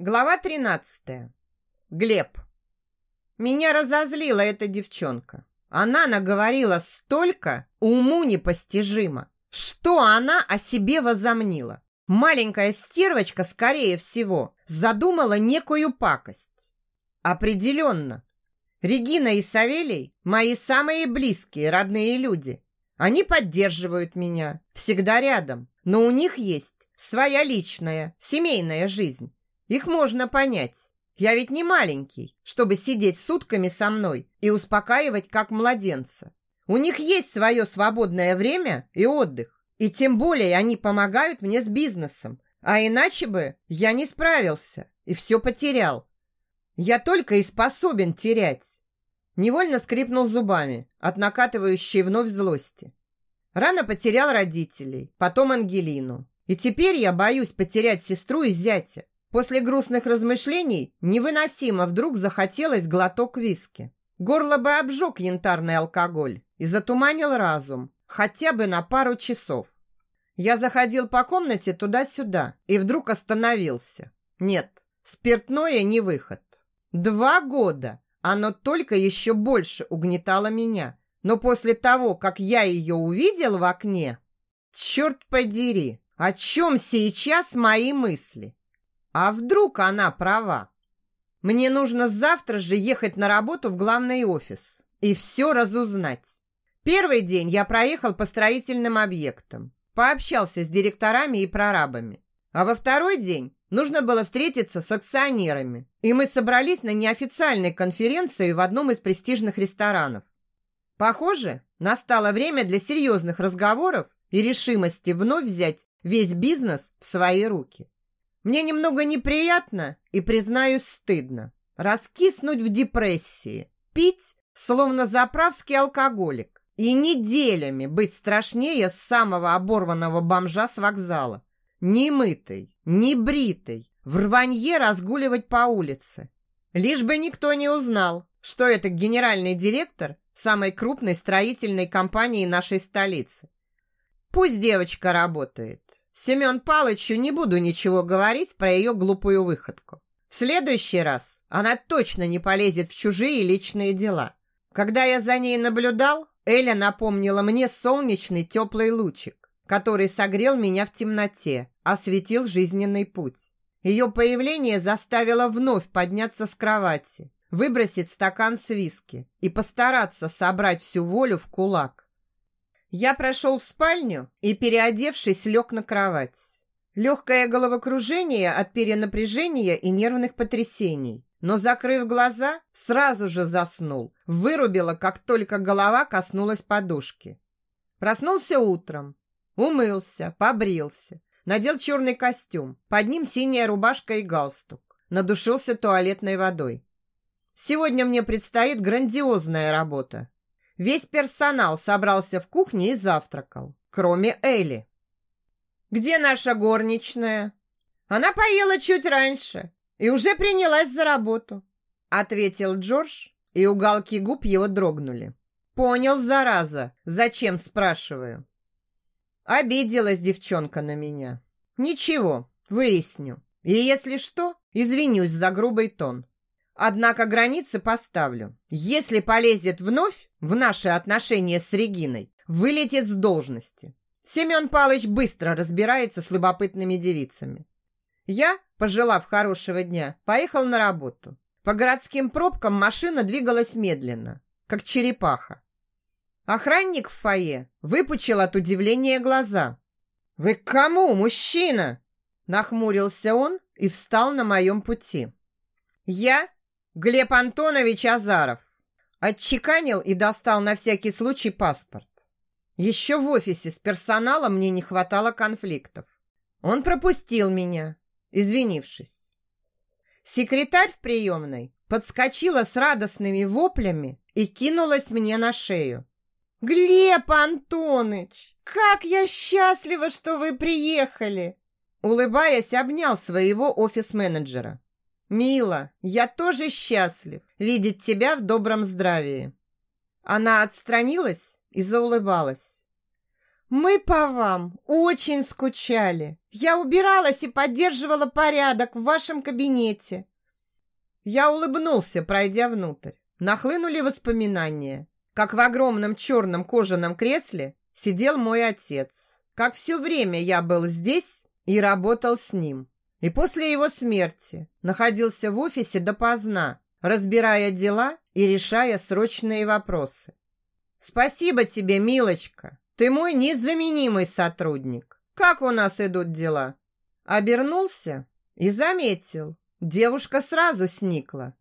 Глава 13. Глеб. Меня разозлила эта девчонка. Она наговорила столько, уму непостижимо. Что она о себе возомнила? Маленькая стервочка, скорее всего, задумала некую пакость. Определенно. Регина и Савелий – мои самые близкие, родные люди. Они поддерживают меня, всегда рядом, но у них есть своя личная, семейная жизнь. Их можно понять. Я ведь не маленький, чтобы сидеть сутками со мной и успокаивать как младенца. У них есть свое свободное время и отдых. И тем более они помогают мне с бизнесом. А иначе бы я не справился и все потерял. Я только и способен терять. Невольно скрипнул зубами от накатывающей вновь злости. Рано потерял родителей, потом Ангелину. И теперь я боюсь потерять сестру и зятя. После грустных размышлений невыносимо вдруг захотелось глоток виски. Горло бы обжег янтарный алкоголь и затуманил разум хотя бы на пару часов. Я заходил по комнате туда-сюда и вдруг остановился. Нет, спиртное не выход. Два года оно только еще больше угнетало меня. Но после того, как я ее увидел в окне, черт подери, о чем сейчас мои мысли? А вдруг она права? Мне нужно завтра же ехать на работу в главный офис и все разузнать. Первый день я проехал по строительным объектам, пообщался с директорами и прорабами. А во второй день нужно было встретиться с акционерами, и мы собрались на неофициальной конференции в одном из престижных ресторанов. Похоже, настало время для серьезных разговоров и решимости вновь взять весь бизнес в свои руки. Мне немного неприятно и, признаюсь, стыдно. Раскиснуть в депрессии, пить, словно заправский алкоголик, и неделями быть страшнее самого оборванного бомжа с вокзала. Ни мытый, ни бритый, в рванье разгуливать по улице. Лишь бы никто не узнал, что это генеральный директор самой крупной строительной компании нашей столицы. Пусть девочка работает, Семен Палычу не буду ничего говорить про ее глупую выходку. В следующий раз она точно не полезет в чужие личные дела. Когда я за ней наблюдал, Эля напомнила мне солнечный теплый лучик, который согрел меня в темноте, осветил жизненный путь. Ее появление заставило вновь подняться с кровати, выбросить стакан с виски и постараться собрать всю волю в кулак. Я прошел в спальню и, переодевшись, лег на кровать. Легкое головокружение от перенапряжения и нервных потрясений. Но, закрыв глаза, сразу же заснул. Вырубило, как только голова коснулась подушки. Проснулся утром. Умылся, побрился. Надел черный костюм. Под ним синяя рубашка и галстук. Надушился туалетной водой. Сегодня мне предстоит грандиозная работа. Весь персонал собрался в кухне и завтракал, кроме Элли. «Где наша горничная?» «Она поела чуть раньше и уже принялась за работу», ответил Джордж, и уголки губ его дрогнули. «Понял, зараза, зачем, спрашиваю?» Обиделась девчонка на меня. «Ничего, выясню. И если что, извинюсь за грубый тон. Однако границы поставлю. Если полезет вновь в наши отношения с Региной, вылетит с должности. Семен Палыч быстро разбирается с любопытными девицами. Я, пожелав хорошего дня, поехал на работу. По городским пробкам машина двигалась медленно, как черепаха. Охранник в фойе выпучил от удивления глаза. «Вы к кому, мужчина?» Нахмурился он и встал на моем пути. «Я Глеб Антонович Азаров. Отчеканил и достал на всякий случай паспорт. Еще в офисе с персоналом мне не хватало конфликтов. Он пропустил меня, извинившись. Секретарь в приемной подскочила с радостными воплями и кинулась мне на шею. «Глеб Антонович, как я счастлива, что вы приехали!» Улыбаясь, обнял своего офис-менеджера. «Мила, я тоже счастлив видеть тебя в добром здравии». Она отстранилась и заулыбалась. Мы по вам очень скучали. Я убиралась и поддерживала порядок в вашем кабинете. Я улыбнулся, пройдя внутрь. Нахлынули воспоминания, как в огромном черном кожаном кресле сидел мой отец. Как все время я был здесь и работал с ним. И после его смерти находился в офисе допоздна, разбирая дела и решая срочные вопросы. Спасибо тебе, милочка. Ты мой незаменимый сотрудник. Как у нас идут дела? Обернулся и заметил. Девушка сразу сникла.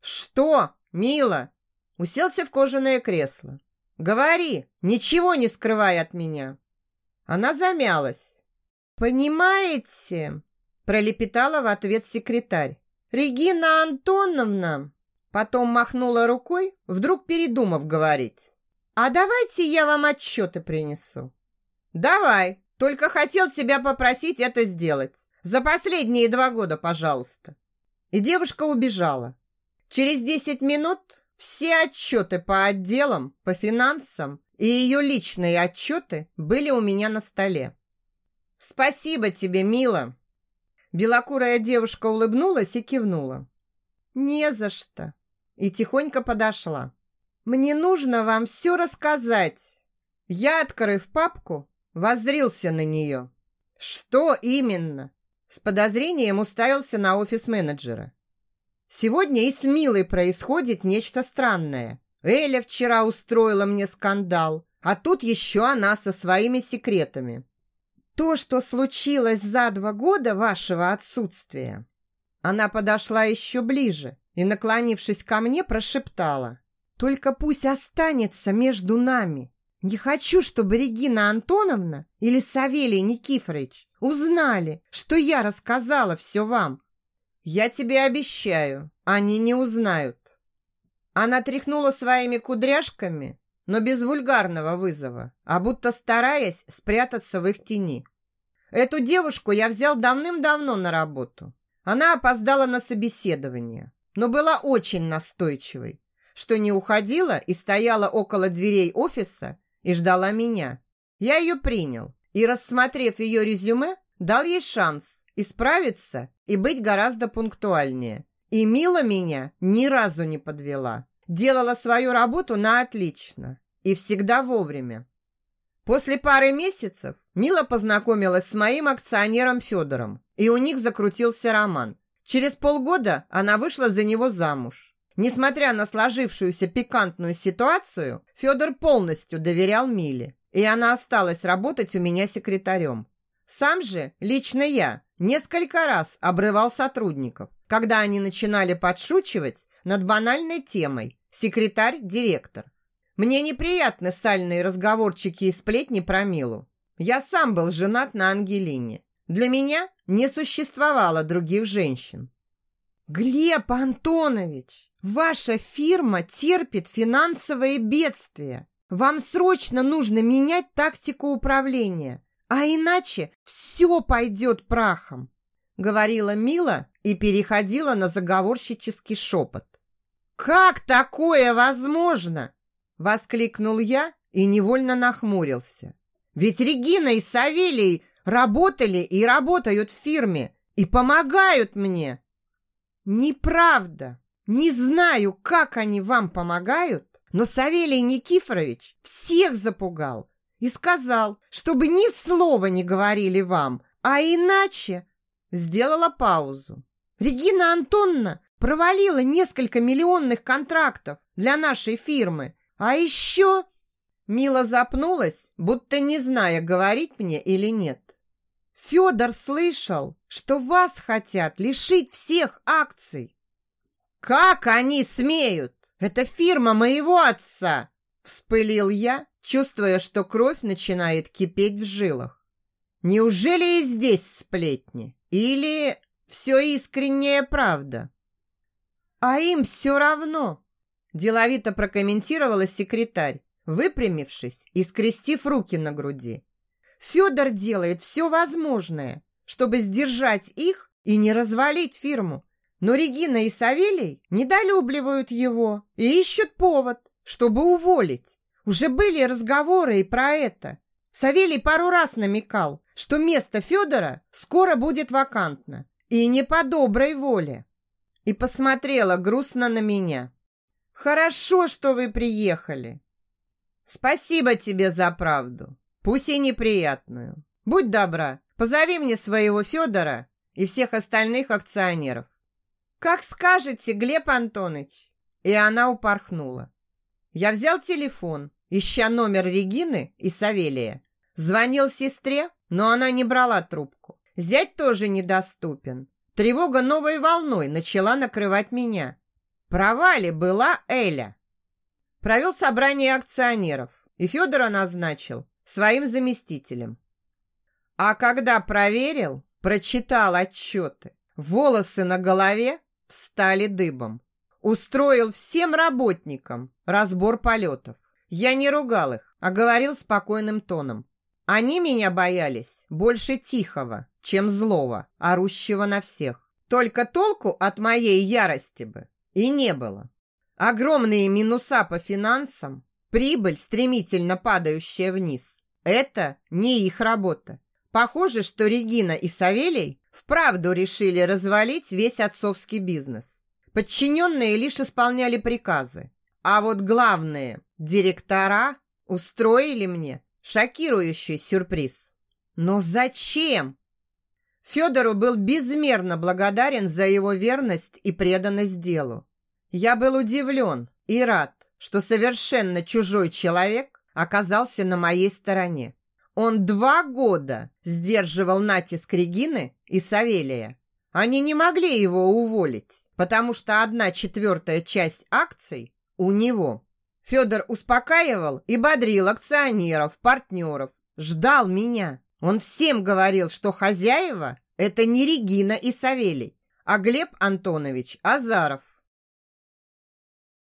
Что, мила? Уселся в кожаное кресло. Говори, ничего не скрывай от меня. Она замялась. Понимаете, пролепетала в ответ секретарь. Регина Антоновна потом махнула рукой, вдруг передумав говорить. «А давайте я вам отчеты принесу». «Давай, только хотел тебя попросить это сделать. За последние два года, пожалуйста». И девушка убежала. Через десять минут все отчеты по отделам, по финансам и ее личные отчеты были у меня на столе. «Спасибо тебе, мила!» Белокурая девушка улыбнулась и кивнула. «Не за что!» И тихонько подошла. Мне нужно вам все рассказать. Я, открыв папку, воззрился на нее. Что именно? С подозрением уставился на офис менеджера. Сегодня и с Милой происходит нечто странное. Эля вчера устроила мне скандал, а тут еще она со своими секретами. То, что случилось за два года вашего отсутствия. Она подошла еще ближе и, наклонившись ко мне, прошептала. Только пусть останется между нами. Не хочу, чтобы Регина Антоновна или Савелий Никифорович узнали, что я рассказала все вам. Я тебе обещаю, они не узнают. Она тряхнула своими кудряшками, но без вульгарного вызова, а будто стараясь спрятаться в их тени. Эту девушку я взял давным-давно на работу. Она опоздала на собеседование, но была очень настойчивой что не уходила и стояла около дверей офиса и ждала меня. Я ее принял и, рассмотрев ее резюме, дал ей шанс исправиться и быть гораздо пунктуальнее. И Мила меня ни разу не подвела. Делала свою работу на отлично и всегда вовремя. После пары месяцев Мила познакомилась с моим акционером Федором, и у них закрутился роман. Через полгода она вышла за него замуж. Несмотря на сложившуюся пикантную ситуацию, Федор полностью доверял Миле, и она осталась работать у меня секретарем. Сам же, лично я, несколько раз обрывал сотрудников, когда они начинали подшучивать над банальной темой «секретарь-директор». Мне неприятны сальные разговорчики и сплетни про Милу. Я сам был женат на Ангелине. Для меня не существовало других женщин. «Глеб Антонович!» Ваша фирма терпит финансовые бедствия. Вам срочно нужно менять тактику управления, а иначе все пойдет прахом», говорила Мила и переходила на заговорщический шепот. «Как такое возможно?» воскликнул я и невольно нахмурился. «Ведь Регина и Савелий работали и работают в фирме и помогают мне». «Неправда!» Не знаю, как они вам помогают, но Савелий Никифорович всех запугал и сказал, чтобы ни слова не говорили вам, а иначе сделала паузу. Регина Антонна провалила несколько миллионных контрактов для нашей фирмы, а еще... Мила запнулась, будто не зная, говорить мне или нет. Федор слышал, что вас хотят лишить всех акций. «Как они смеют? Это фирма моего отца!» Вспылил я, чувствуя, что кровь начинает кипеть в жилах. «Неужели и здесь сплетни? Или все искренняя правда?» «А им все равно!» Деловито прокомментировала секретарь, выпрямившись и скрестив руки на груди. «Федор делает все возможное, чтобы сдержать их и не развалить фирму. Но Регина и Савелий недолюбливают его и ищут повод, чтобы уволить. Уже были разговоры и про это. Савелий пару раз намекал, что место Федора скоро будет вакантно. И не по доброй воле. И посмотрела грустно на меня. Хорошо, что вы приехали. Спасибо тебе за правду, пусть и неприятную. Будь добра, позови мне своего Федора и всех остальных акционеров. Как скажете, Глеб Антонович. И она упорхнула. Я взял телефон, ища номер Регины и Савелия. Звонил сестре, но она не брала трубку. Зять тоже недоступен. Тревога новой волной начала накрывать меня. Права была Эля? Провел собрание акционеров, и Федора назначил своим заместителем. А когда проверил, прочитал отчеты, волосы на голове встали дыбом. Устроил всем работникам разбор полетов. Я не ругал их, а говорил спокойным тоном. Они меня боялись больше тихого, чем злого, орущего на всех. Только толку от моей ярости бы и не было. Огромные минуса по финансам, прибыль, стремительно падающая вниз. Это не их работа. Похоже, что Регина и Савелий вправду решили развалить весь отцовский бизнес. Подчиненные лишь исполняли приказы. А вот главные директора устроили мне Шокирующий сюрприз. Но зачем? Федору был безмерно благодарен за его верность и преданность делу. Я был удивлен и рад, что совершенно чужой человек оказался на моей стороне. Он два года сдерживал натиск Регины и Савелия. Они не могли его уволить, потому что одна четвертая часть акций у него. Федор успокаивал и бодрил акционеров, партнеров. Ждал меня. Он всем говорил, что хозяева – это не Регина и Савелий, а Глеб Антонович Азаров.